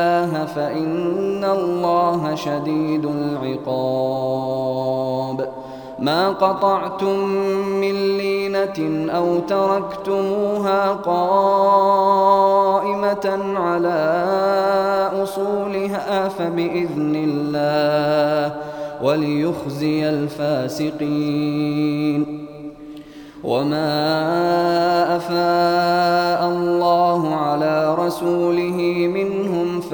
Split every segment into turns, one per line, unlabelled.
الله فإن الله شديد العقاب. ما قطعتم من لينة أو تركتموها قائمة على أصولها فبإذن الله وليخزي الفاسقين. وما أفاء الله على رسوله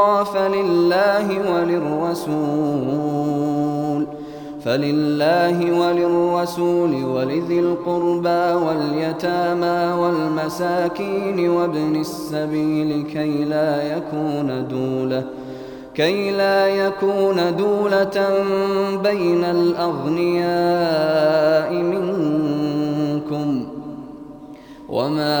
القرى فلله وللرسول فلله وللرسول ولذي القربى واليتامى والمساكين وابن السبيل كي لا يكون دولة كي لا يكون دولة بين الأغنياء منكم. وما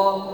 الله